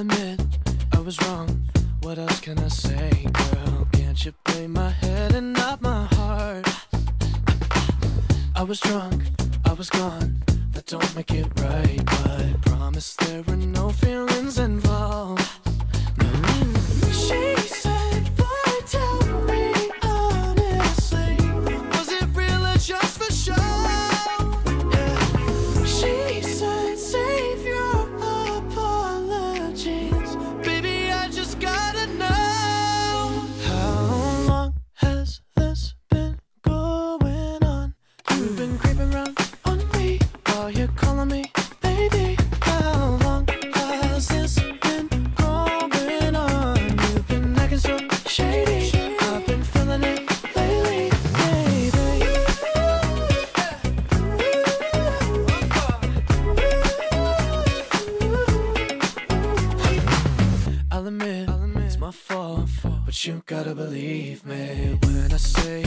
admit I was wrong. What else can I say, girl? Can't you blame my head and not my heart? I was drunk, I was gone. That don't make it right, but promise you gotta believe me. When I say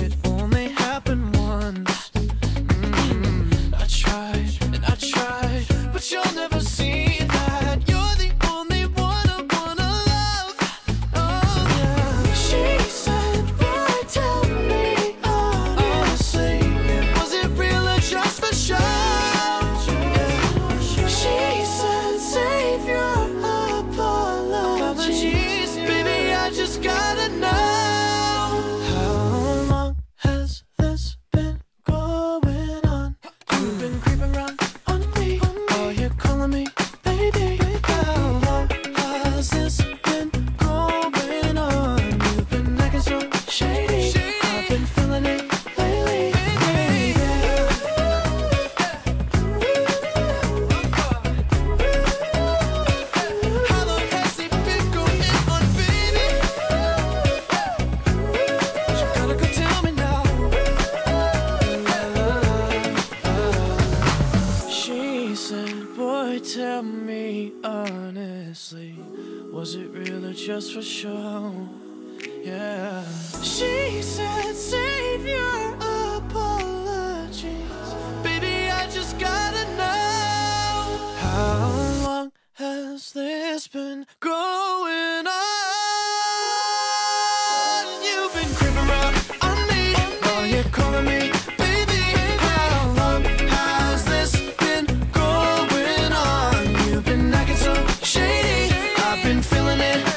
boy, tell me honestly, was it real or just for show? Yeah. She said, save your apologies. Baby, I just gotta know. How long has this been growing? been feeling it.